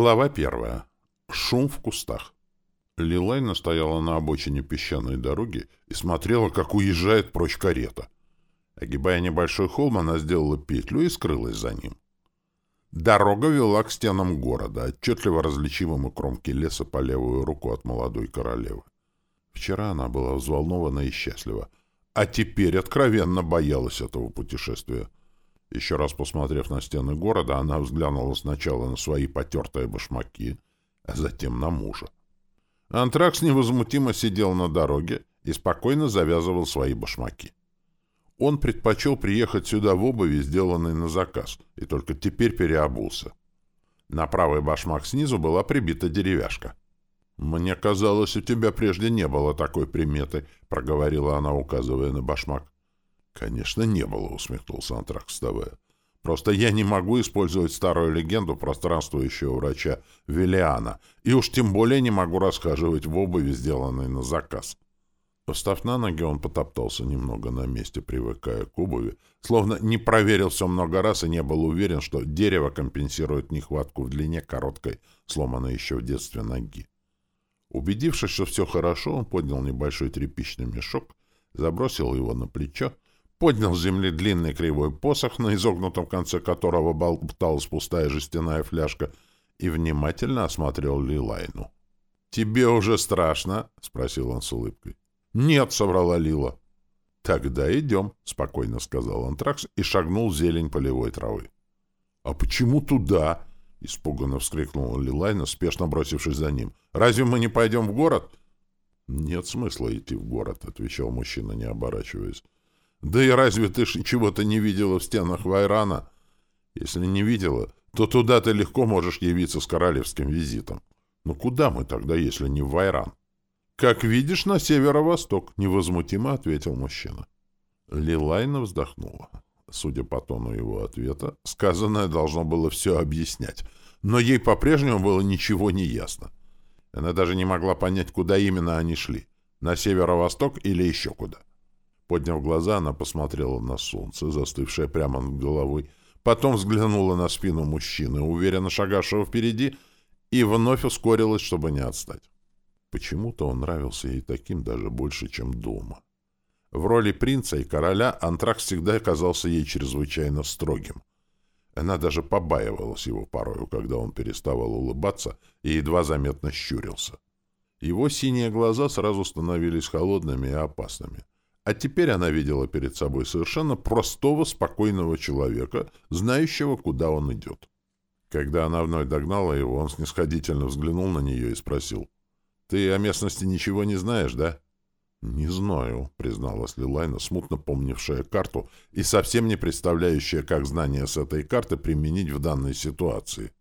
Глава первая. Шум в кустах. Лилайна стояла на обочине песчаной дороги и смотрела, как уезжает прочь карета. Огибая небольшой холм, она сделала петлю и скрылась за ним. Дорога вела к стенам города, отчетливо различимым у кромки леса по левую руку от молодой королевы. Вчера она была взволнована и счастлива, а теперь откровенно боялась этого путешествия. Еще раз посмотрев на стены города, она взглянула сначала на свои потертые башмаки, а затем на мужа. Антракс невозмутимо сидел на дороге и спокойно завязывал свои башмаки. Он предпочел приехать сюда в обуви, сделанной на заказ, и только теперь переобулся. На правый башмак снизу была прибита деревяшка. «Мне казалось, у тебя прежде не было такой приметы», — проговорила она, указывая на башмак. «Конечно, не было», — усмехнулся Антракс, вставая. «Просто я не могу использовать старую легенду пространствующего врача Велиана, и уж тем более не могу расхаживать в обуви, сделанной на заказ». Встав на ноги, он потоптался немного на месте, привыкая к обуви, словно не проверил все много раз и не был уверен, что дерево компенсирует нехватку в длине короткой, сломанной еще в детстве ноги. Убедившись, что все хорошо, он поднял небольшой тряпичный мешок, забросил его на плечо, поднял с земли длинный кривой посох, на изогнутом конце которого болталась пустая жестяная фляжка, и внимательно осмотрел Лилайну. «Тебе уже страшно?» — спросил он с улыбкой. «Нет», — соврала Лила. «Тогда идем», — спокойно сказал Антракс и шагнул в зелень полевой травы. «А почему туда?» — испуганно вскрикнула Лилайна, спешно бросившись за ним. «Разве мы не пойдем в город?» «Нет смысла идти в город», — отвечал мужчина, не оборачиваясь. Да и разве ты чего-то не видела в стенах Вайрана? Если не видела, то туда ты легко можешь явиться с королевским визитом. Но куда мы тогда, если не в Вайран? Как видишь, на северо-восток, невозмутимо ответил мужчина. Лилайна вздохнула. Судя по тону его ответа, сказанное должно было все объяснять, но ей по-прежнему было ничего не ясно. Она даже не могла понять, куда именно они шли — на северо-восток или еще куда. Подняв глаза, она посмотрела на солнце, застывшее прямо над головой, потом взглянула на спину мужчины, уверенно шагавшего впереди, и вновь ускорилась, чтобы не отстать. Почему-то он нравился ей таким даже больше, чем дома. В роли принца и короля Антракс всегда казался ей чрезвычайно строгим. Она даже побаивалась его порою, когда он переставал улыбаться и едва заметно щурился. Его синие глаза сразу становились холодными и опасными — а теперь она видела перед собой совершенно простого, спокойного человека, знающего, куда он идет. Когда она вновь догнала его, он снисходительно взглянул на нее и спросил. «Ты о местности ничего не знаешь, да?» «Не знаю», — призналась Лилайна, смутно помнившая карту и совсем не представляющая, как знание с этой карты применить в данной ситуации.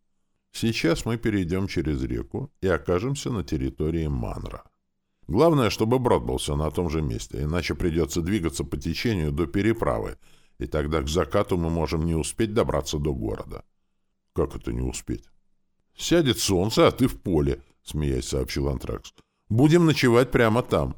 «Сейчас мы перейдем через реку и окажемся на территории Манра». Главное, чтобы брод был все на том же месте, иначе придется двигаться по течению до переправы, и тогда к закату мы можем не успеть добраться до города. — Как это не успеть? — Сядет солнце, а ты в поле, — смеясь сообщил Антракс. — Будем ночевать прямо там.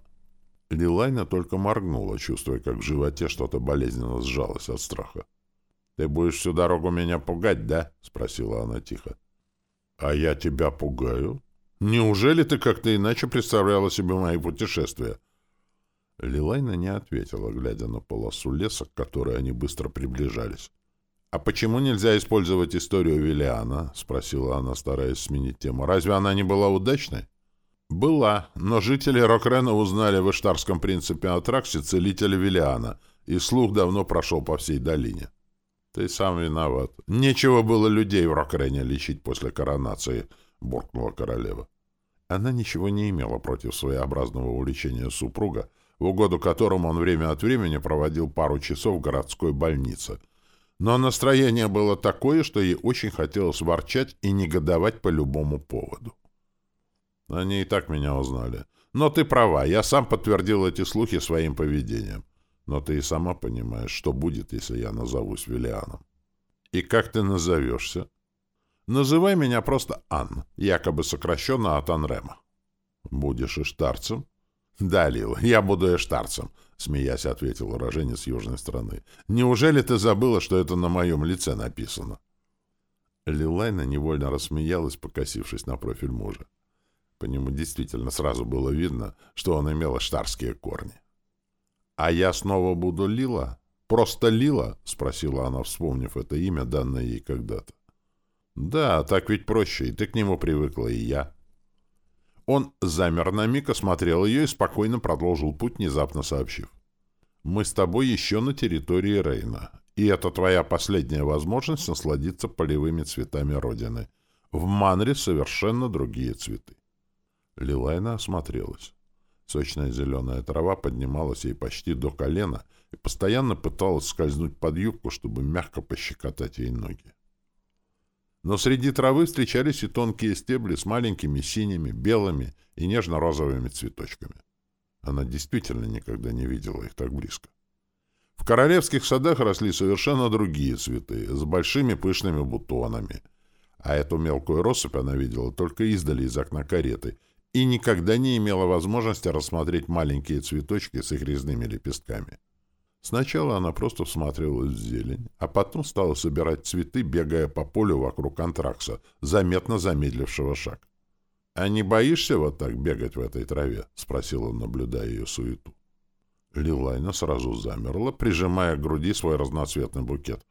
Лилайна только моргнула, чувствуя, как в животе что-то болезненно сжалось от страха. — Ты будешь всю дорогу меня пугать, да? — спросила она тихо. — А я тебя пугаю? Неужели ты как-то иначе представляла себе мои путешествия? Лилайна не ответила, глядя на полосу леса, к которой они быстро приближались. — А почему нельзя использовать историю Виллиана? — спросила она, стараясь сменить тему. — Разве она не была удачной? — Была, но жители Рокрена узнали в Иштарском принципе Атраксе целителя Виллиана, и слух давно прошел по всей долине. — Ты сам виноват. Нечего было людей в Рокрене лечить после коронации, — буркнула королева. Она ничего не имела против своеобразного увлечения супруга, в угоду которому он время от времени проводил пару часов в городской больнице. Но настроение было такое, что ей очень хотелось ворчать и негодовать по любому поводу. Они и так меня узнали. Но ты права, я сам подтвердил эти слухи своим поведением. Но ты и сама понимаешь, что будет, если я назовусь Виллианом. И как ты назовешься? Называй меня просто Ан, якобы сокращенно от Анрема. Будешь иштарцем? Да, Лила, я буду иштарцем, смеясь ответил уроженец южной страны. Неужели ты забыла, что это на моем лице написано? Лилайна невольно рассмеялась, покосившись на профиль мужа. По нему действительно сразу было видно, что он имел штарские корни. «А я снова буду Лила? Просто Лила?» — спросила она, вспомнив это имя, данное ей когда-то. «Да, так ведь проще, и ты к нему привыкла, и я». Он замер на миг, осмотрел ее и спокойно продолжил путь, внезапно сообщив. «Мы с тобой еще на территории Рейна, и это твоя последняя возможность насладиться полевыми цветами Родины. В Манре совершенно другие цветы». Лилайна осмотрелась. Сочная зеленая трава поднималась ей почти до колена и постоянно пыталась скользнуть под юбку, чтобы мягко пощекотать ей ноги. Но среди травы встречались и тонкие стебли с маленькими синими, белыми и нежно-розовыми цветочками. Она действительно никогда не видела их так близко. В королевских садах росли совершенно другие цветы, с большими пышными бутонами. А эту мелкую россыпь она видела только издали из окна кареты — и никогда не имела возможности рассмотреть маленькие цветочки с их резными лепестками. Сначала она просто всматривалась в зелень, а потом стала собирать цветы, бегая по полю вокруг антракса, заметно замедлившего шаг. «А не боишься вот так бегать в этой траве?» — спросил он, наблюдая ее суету. Лилайна сразу замерла, прижимая к груди свой разноцветный букет.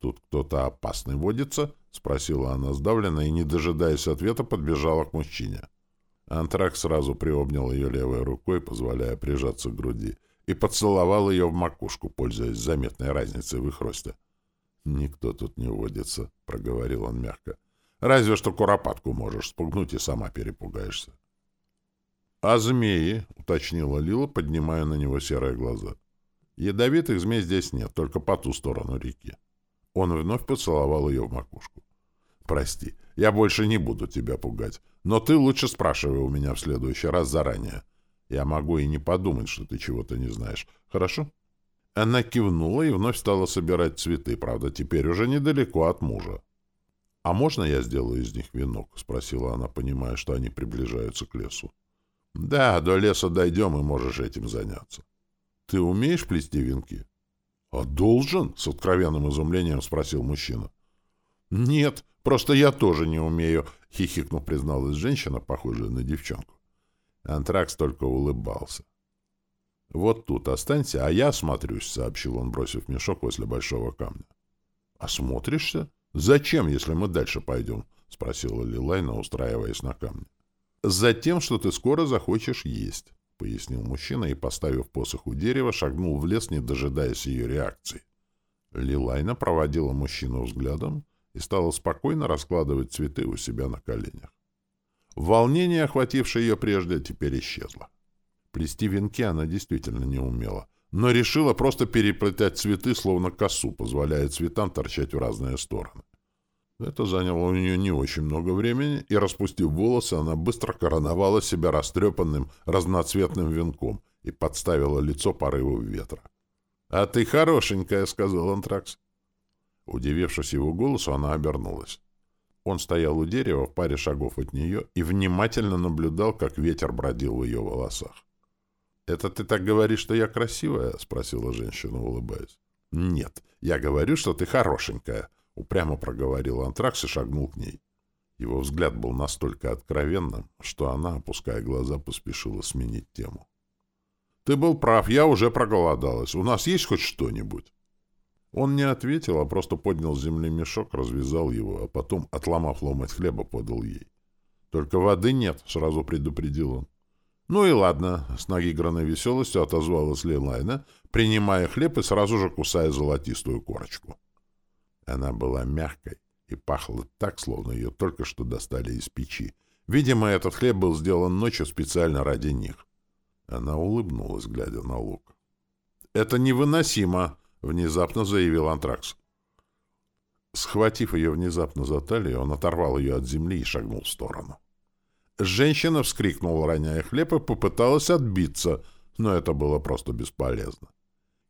«Тут кто-то опасный водится?» — спросила она сдавленно и, не дожидаясь ответа, подбежала к мужчине. Антрак сразу приобнял ее левой рукой, позволяя прижаться к груди, и поцеловал ее в макушку, пользуясь заметной разницей в их росте. «Никто тут не водится», — проговорил он мягко. «Разве что куропатку можешь спугнуть и сама перепугаешься». «А змеи?» — уточнила Лила, поднимая на него серые глаза. «Ядовитых змей здесь нет, только по ту сторону реки». Он вновь поцеловал ее в макушку. «Прости, я больше не буду тебя пугать. Но ты лучше спрашивай у меня в следующий раз заранее. Я могу и не подумать, что ты чего-то не знаешь. Хорошо?» Она кивнула и вновь стала собирать цветы, правда, теперь уже недалеко от мужа. «А можно я сделаю из них венок?» — спросила она, понимая, что они приближаются к лесу. «Да, до леса дойдем, и можешь этим заняться. Ты умеешь плести венки?» «А должен?» — с откровенным изумлением спросил мужчина. «Нет, просто я тоже не умею», — хихикнув призналась женщина, похожая на девчонку. Антракс только улыбался. «Вот тут останься, а я осмотрюсь», — сообщил он, бросив мешок возле большого камня. «Осмотришься? Зачем, если мы дальше пойдем?» — спросила Лилайна, устраиваясь на камне. «Затем, что ты скоро захочешь есть», — пояснил мужчина и, поставив посох у дерева, шагнул в лес, не дожидаясь ее реакции. Лилайна проводила мужчину взглядом, и стала спокойно раскладывать цветы у себя на коленях. Волнение, охватившее ее прежде, теперь исчезло. Плести венки она действительно не умела, но решила просто переплетать цветы, словно косу, позволяя цветам торчать в разные стороны. Это заняло у нее не очень много времени, и, распустив волосы, она быстро короновала себя растрепанным разноцветным венком и подставила лицо порыву ветра. — А ты хорошенькая, — сказал Антракс. Удивившись его голосу, она обернулась. Он стоял у дерева в паре шагов от нее и внимательно наблюдал, как ветер бродил в ее волосах. «Это ты так говоришь, что я красивая?» — спросила женщина, улыбаясь. «Нет, я говорю, что ты хорошенькая», — упрямо проговорил Антракс и шагнул к ней. Его взгляд был настолько откровенным, что она, опуская глаза, поспешила сменить тему. «Ты был прав, я уже проголодалась. У нас есть хоть что-нибудь?» Он не ответил, а просто поднял с земли мешок, развязал его, а потом, отломав ломоть хлеба, подал ей. «Только воды нет», — сразу предупредил он. «Ну и ладно», — с наигранной веселостью отозвалась Лейлайна, принимая хлеб и сразу же кусая золотистую корочку. Она была мягкой и пахла так, словно ее только что достали из печи. Видимо, этот хлеб был сделан ночью специально ради них. Она улыбнулась, глядя на лук. «Это невыносимо!» — внезапно заявил Антракс. Схватив ее внезапно за талию, он оторвал ее от земли и шагнул в сторону. Женщина вскрикнула, роняя хлеб, и попыталась отбиться, но это было просто бесполезно.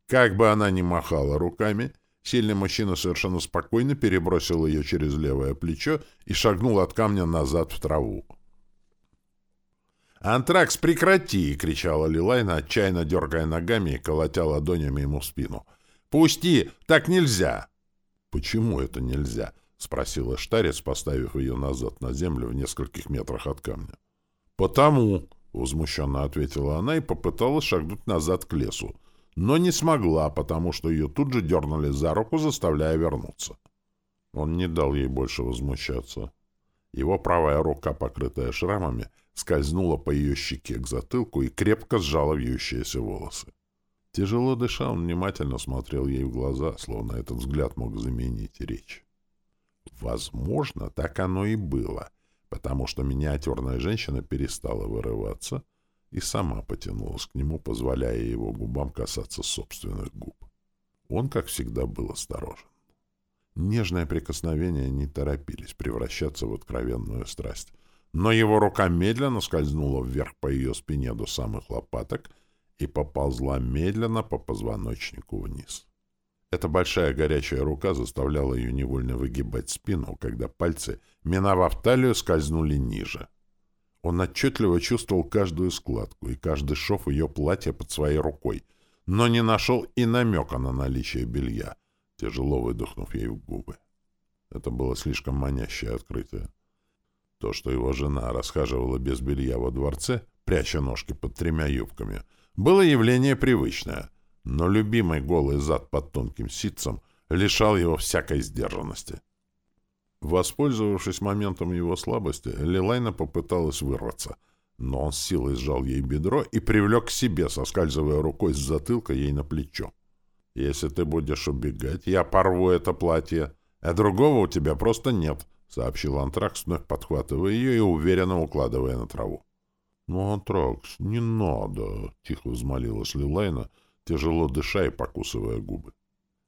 Как бы она ни махала руками, сильный мужчина совершенно спокойно перебросил ее через левое плечо и шагнул от камня назад в траву. «Антракс, прекрати!» — кричала Лилайна, отчаянно дергая ногами и колотя ладонями ему в спину — «Пусти! Так нельзя!» «Почему это нельзя?» — спросила Штарец, поставив ее назад на землю в нескольких метрах от камня. «Потому», — возмущенно ответила она и попыталась шагнуть назад к лесу, но не смогла, потому что ее тут же дернули за руку, заставляя вернуться. Он не дал ей больше возмущаться. Его правая рука, покрытая шрамами, скользнула по ее щеке к затылку и крепко сжала вьющиеся волосы. Тяжело дыша, он внимательно смотрел ей в глаза, словно этот взгляд мог заменить речь. Возможно, так оно и было, потому что миниатюрная женщина перестала вырываться и сама потянулась к нему, позволяя его губам касаться собственных губ. Он, как всегда, был осторожен. Нежные прикосновения не торопились превращаться в откровенную страсть, но его рука медленно скользнула вверх по ее спине до самых лопаток и поползла медленно по позвоночнику вниз. Эта большая горячая рука заставляла ее невольно выгибать спину, когда пальцы, миновав талию, скользнули ниже. Он отчетливо чувствовал каждую складку и каждый шов ее платья под своей рукой, но не нашел и намека на наличие белья, тяжело выдохнув ей в губы. Это было слишком манящее открытие. То, что его жена расхаживала без белья во дворце, пряча ножки под тремя юбками, было явление привычное, но любимый голый зад под тонким ситцем лишал его всякой сдержанности. Воспользовавшись моментом его слабости, Лилайна попыталась вырваться, но он с силой сжал ей бедро и привлек к себе, соскальзывая рукой с затылка ей на плечо. «Если ты будешь убегать, я порву это платье, а другого у тебя просто нет», — сообщил Антракс, вновь подхватывая ее и уверенно укладывая на траву. «Ну, Антракс, не надо», — тихо взмолилась Лилайна, тяжело дыша и покусывая губы.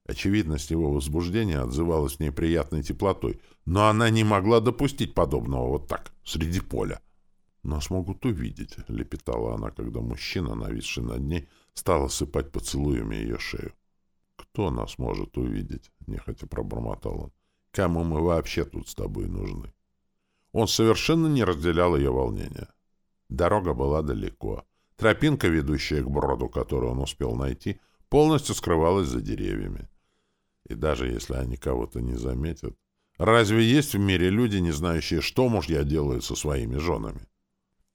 Очевидность его возбуждения отзывалась в ней приятной теплотой, но она не могла допустить подобного вот так, среди поля. «Нас могут увидеть», — лепетала она, когда мужчина, нависший над ней, стал осыпать поцелуями ее шею. «Кто нас может увидеть?» — нехотя пробормотал он. «Кому мы вообще тут с тобой нужны?» Он совершенно не разделял ее волнения. Дорога была далеко. Тропинка, ведущая к броду, которую он успел найти, полностью скрывалась за деревьями. И даже если они кого-то не заметят, разве есть в мире люди, не знающие, что мужья делают со своими женами?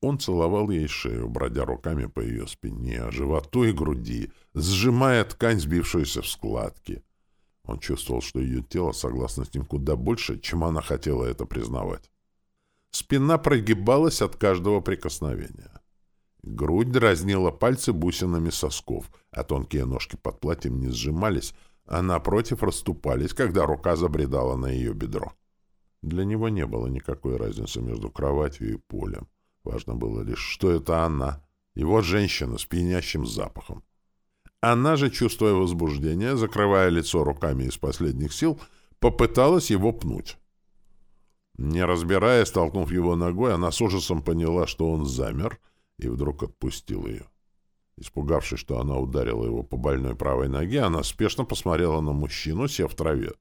Он целовал ей шею, бродя руками по ее спине, животу и груди, сжимая ткань, сбившуюся в складки. Он чувствовал, что ее тело согласно с ним куда больше, чем она хотела это признавать. Спина прогибалась от каждого прикосновения. Грудь дразнила пальцы бусинами сосков, а тонкие ножки под платьем не сжимались, а напротив расступались, когда рука забредала на ее бедро. Для него не было никакой разницы между кроватью и полем. Важно было лишь, что это она, его женщина с пьянящим запахом. Она же, чувствуя возбуждение, закрывая лицо руками из последних сил, попыталась его пнуть. Не разбирая, столкнув его ногой, она с ужасом поняла, что он замер, и вдруг отпустил ее. Испугавшись, что она ударила его по больной правой ноге, она спешно посмотрела на мужчину, сев в траве.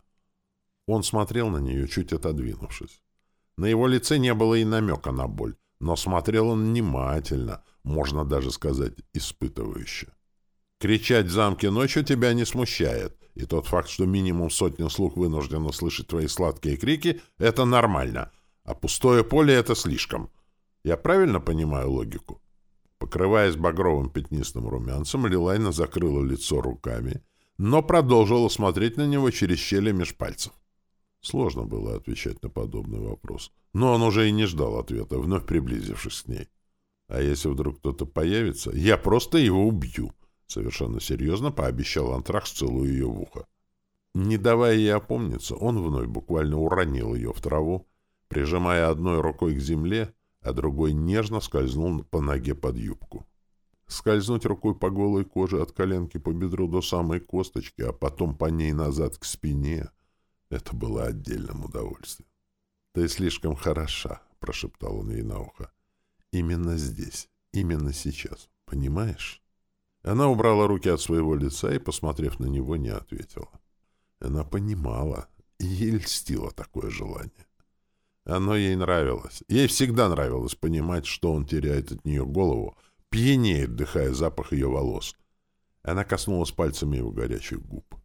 Он смотрел на нее, чуть отодвинувшись. На его лице не было и намека на боль, но смотрел он внимательно, можно даже сказать, испытывающе. Кричать в замке ночью тебя не смущает, и тот факт, что минимум сотни слух вынуждены слышать твои сладкие крики, это нормально, а пустое поле — это слишком. Я правильно понимаю логику? Покрываясь багровым пятнистым румянцем, Лилайна закрыла лицо руками, но продолжила смотреть на него через щели меж пальцев. Сложно было отвечать на подобный вопрос, но он уже и не ждал ответа, вновь приблизившись к ней. «А если вдруг кто-то появится, я просто его убью», — совершенно серьезно пообещал Антракс, целуя ее в ухо. Не давая ей опомниться, он вновь буквально уронил ее в траву, прижимая одной рукой к земле, а другой нежно скользнул по ноге под юбку. Скользнуть рукой по голой коже от коленки по бедру до самой косточки, а потом по ней назад к спине — это было отдельным удовольствием. — Ты слишком хороша, — прошептал он ей на ухо. — Именно здесь, именно сейчас, понимаешь? Она убрала руки от своего лица и, посмотрев на него, не ответила. Она понимала, и ей льстило такое желание. Оно ей нравилось. Ей всегда нравилось понимать, что он теряет от нее голову, пьянеет, вдыхая запах ее волос. Она коснулась пальцами его горячих губ.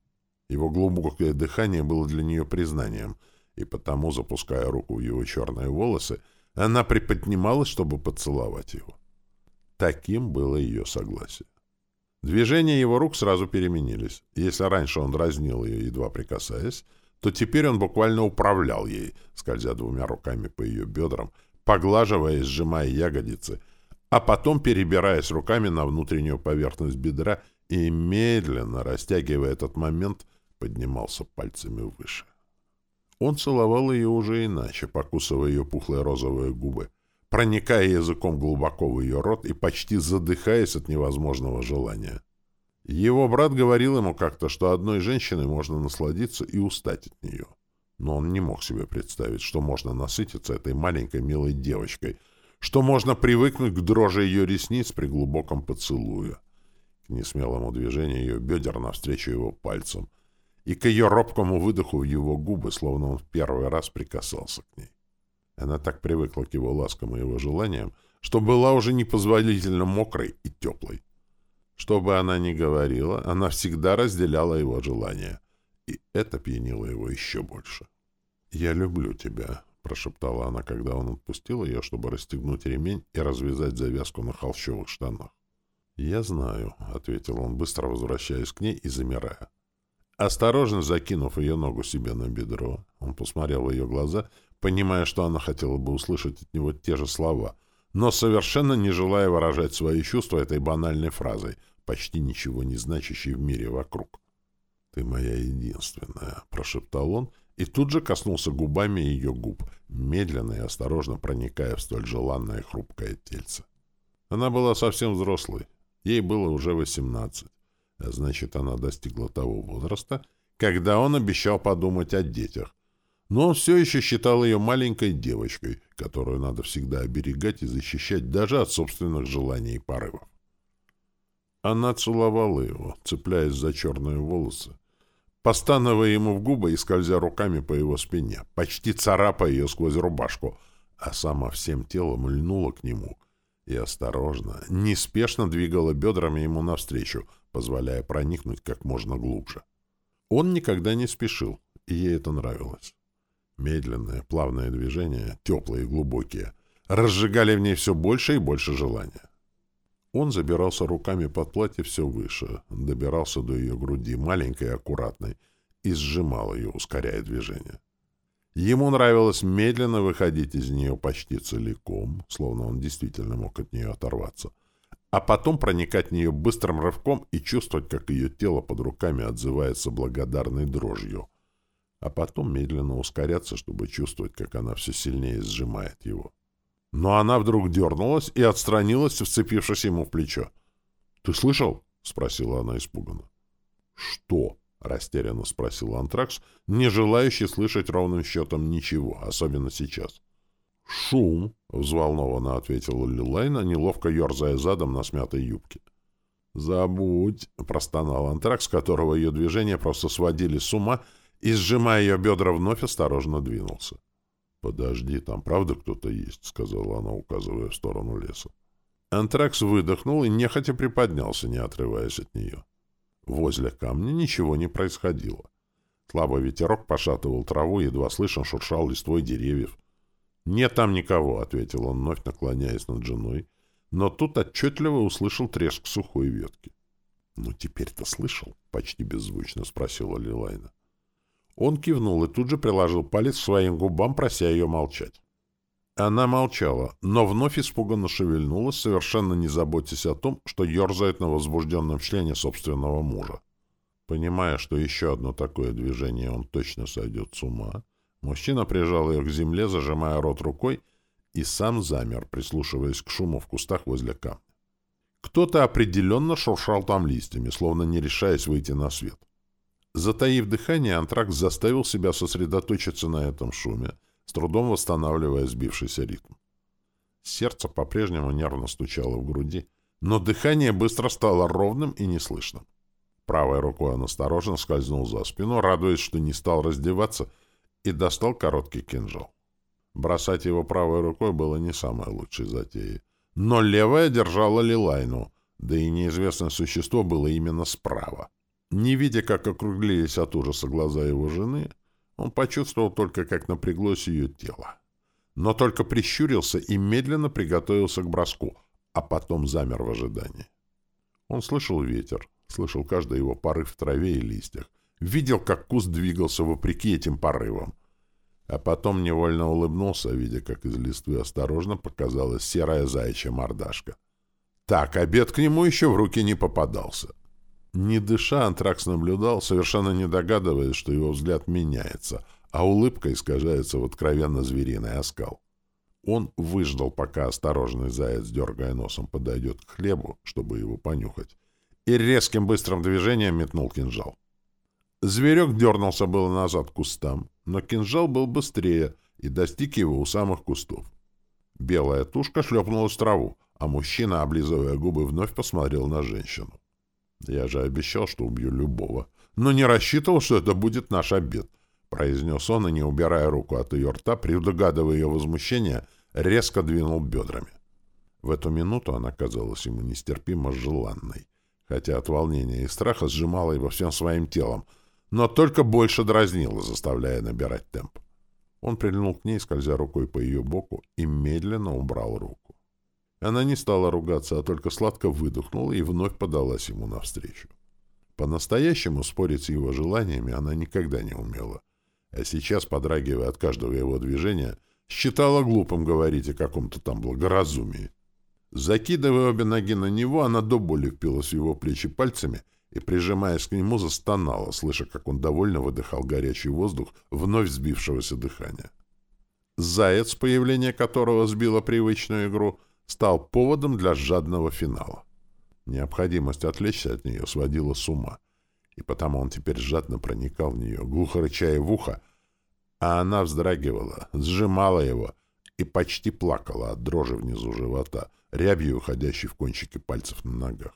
Его глубокое дыхание было для нее признанием, и потому, запуская руку в его черные волосы, она приподнималась, чтобы поцеловать его. Таким было ее согласие. Движения его рук сразу переменились. Если раньше он дразнил ее, едва прикасаясь, то теперь он буквально управлял ей, скользя двумя руками по ее бедрам, поглаживая и сжимая ягодицы, а потом перебираясь руками на внутреннюю поверхность бедра и, медленно растягивая этот момент, поднимался пальцами выше. Он целовал ее уже иначе, покусывая ее пухлые розовые губы, проникая языком глубоко в ее рот и почти задыхаясь от невозможного желания. Его брат говорил ему как-то, что одной женщиной можно насладиться и устать от нее. Но он не мог себе представить, что можно насытиться этой маленькой милой девочкой, что можно привыкнуть к дрожи ее ресниц при глубоком поцелуе, к несмелому движению ее бедер навстречу его пальцам и к ее робкому выдоху в его губы, словно он в первый раз прикасался к ней. Она так привыкла к его ласкам и его желаниям, что была уже непозволительно мокрой и теплой. Что бы она ни говорила, она всегда разделяла его желания, и это пьянило его еще больше. «Я люблю тебя», — прошептала она, когда он отпустил ее, чтобы расстегнуть ремень и развязать завязку на холщовых штанах. «Я знаю», — ответил он, быстро возвращаясь к ней и замирая. Осторожно закинув ее ногу себе на бедро, он посмотрел в ее глаза, понимая, что она хотела бы услышать от него те же слова, но совершенно не желая выражать свои чувства этой банальной фразой, почти ничего не значащей в мире вокруг. «Ты моя единственная», — прошептал он, и тут же коснулся губами ее губ, медленно и осторожно проникая в столь желанное хрупкое тельце. Она была совсем взрослой, ей было уже восемнадцать. А значит, она достигла того возраста, когда он обещал подумать о детях. Но он все еще считал ее маленькой девочкой, которую надо всегда оберегать и защищать даже от собственных желаний и порывов. Она целовала его, цепляясь за черные волосы, постановая ему в губы и скользя руками по его спине, почти царапая ее сквозь рубашку, а сама всем телом льнула к нему и осторожно, неспешно двигала бедрами ему навстречу, позволяя проникнуть как можно глубже. Он никогда не спешил, и ей это нравилось. Медленные, плавные движения, теплые и глубокие, разжигали в ней все больше и больше желания. Он забирался руками под платье все выше, добирался до ее груди, маленькой и аккуратной, и сжимал ее, ускоряя движение. Ему нравилось медленно выходить из нее почти целиком, словно он действительно мог от нее оторваться, а потом проникать в нее быстрым рывком и чувствовать, как ее тело под руками отзывается благодарной дрожью, а потом медленно ускоряться, чтобы чувствовать, как она все сильнее сжимает его. Но она вдруг дернулась и отстранилась, вцепившись ему в плечо. — Ты слышал? — спросила она испуганно. — Что? — растерянно спросил Антракс, не желающий слышать ровным счетом ничего, особенно сейчас. — Шум, — взволнованно ответила Лилайна, неловко ерзая задом на смятой юбке. — Забудь, — простонал Антракс, которого ее движения просто сводили с ума, и, сжимая ее бедра, вновь осторожно двинулся. — Подожди, там правда кто-то есть? — сказала она, указывая в сторону леса. Антракс выдохнул и нехотя приподнялся, не отрываясь от нее. Возле камня ничего не происходило. Слабый ветерок пошатывал траву, едва слышно шуршал листвой деревьев. «Нет там никого», — ответил он, вновь наклоняясь над женой, но тут отчетливо услышал треск сухой ветки. «Ну, теперь-то слышал?» — почти беззвучно спросила Лилайна. Он кивнул и тут же приложил палец к своим губам, прося ее молчать. Она молчала, но вновь испуганно шевельнулась, совершенно не заботясь о том, что ерзает на возбужденном члене собственного мужа. Понимая, что еще одно такое движение он точно сойдет с ума, Мужчина прижал ее к земле, зажимая рот рукой, и сам замер, прислушиваясь к шуму в кустах возле камня. Кто-то определенно шуршал там листьями, словно не решаясь выйти на свет. Затаив дыхание, антракт заставил себя сосредоточиться на этом шуме, с трудом восстанавливая сбившийся ритм. Сердце по-прежнему нервно стучало в груди, но дыхание быстро стало ровным и неслышным. Правой рукой он осторожно скользнул за спину, радуясь, что не стал раздеваться — и достал короткий кинжал. Бросать его правой рукой было не самой лучшей затеей. Но левая держала Лилайну, да и неизвестное существо было именно справа. Не видя, как округлились от ужаса глаза его жены, Он почувствовал только, как напряглось ее тело. Но только прищурился и медленно приготовился к броску, а потом замер в ожидании. Он слышал ветер, слышал каждый его порыв в траве и листьях, видел, как куст двигался вопреки этим порывам. А потом невольно улыбнулся, видя, как из листвы осторожно показалась серая заячья мордашка. Так, обед к нему еще в руки не попадался. Не дыша, Антракс наблюдал, совершенно не догадываясь, что его взгляд меняется, а улыбка искажается в откровенно звериный оскал. Он выждал, пока осторожный заяц, дергая носом, подойдет к хлебу, чтобы его понюхать, и резким быстрым движением метнул кинжал. Зверек дернулся было назад к кустам, но кинжал был быстрее и достиг его у самых кустов. Белая тушка шлепнулась в траву, а мужчина, облизывая губы, вновь посмотрел на женщину. «Я же обещал, что убью любого, но не рассчитывал, что это будет наш обед», — произнес он, и, не убирая руку от ее рта, предугадывая ее возмущение, резко двинул бедрами. В эту минуту она казалась ему нестерпимо желанной, хотя от волнения и страха сжимала его всем своим телом, но только больше дразнила, заставляя набирать темп. Он прильнул к ней, скользя рукой по ее боку, и медленно убрал руку. Она не стала ругаться, а только сладко выдохнула и вновь подалась ему навстречу. По-настоящему спорить с его желаниями она никогда не умела а сейчас, подрагивая от каждого его движения, считала глупым говорить о каком-то там благоразумии. Закидывая обе ноги на него, она до боли впилась в его плечи пальцами и, прижимаясь к нему, застонала, слыша, как он довольно выдыхал горячий воздух вновь сбившегося дыхания. Заяц, появление которого сбило привычную игру, стал поводом для жадного финала. Необходимость отвлечься от нее сводила с ума — и потому он теперь жадно проникал в нее, глухо рычая в ухо, а она вздрагивала, сжимала его и почти плакала от дрожи внизу живота, рябью уходящей в кончики пальцев на ногах.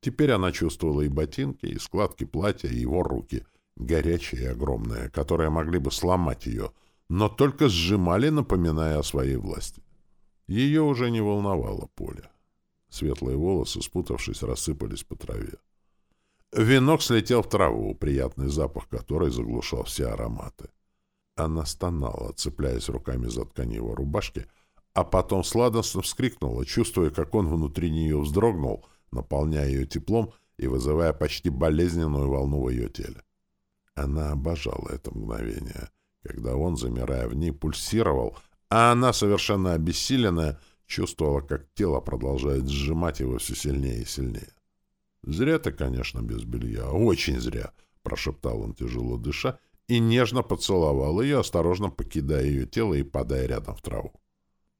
Теперь она чувствовала и ботинки, и складки платья, и его руки, горячие и огромные, которые могли бы сломать ее, но только сжимали, напоминая о своей власти. Ее уже не волновало поле. Светлые волосы, спутавшись, рассыпались по траве. Венок слетел в траву, приятный запах которой заглушал все ароматы. Она стонала, цепляясь руками за ткань его рубашки, а потом сладостно вскрикнула, чувствуя, как он внутри нее вздрогнул, наполняя ее теплом и вызывая почти болезненную волну в ее теле. Она обожала это мгновение, когда он, замирая в ней, пульсировал, а она, совершенно обессиленная, чувствовала, как тело продолжает сжимать его все сильнее и сильнее. «Зря ты, конечно, без белья. Очень зря», — прошептал он, тяжело дыша, и нежно поцеловал ее, осторожно покидая ее тело и падая рядом в траву.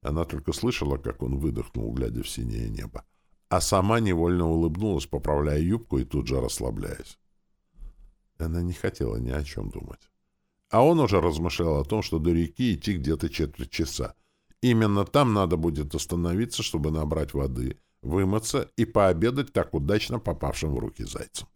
Она только слышала, как он выдохнул, глядя в синее небо, а сама невольно улыбнулась, поправляя юбку и тут же расслабляясь. Она не хотела ни о чем думать. А он уже размышлял о том, что до реки идти где-то четверть часа. Именно там надо будет остановиться, чтобы набрать воды — вымыться и пообедать так удачно попавшим в руки зайцем.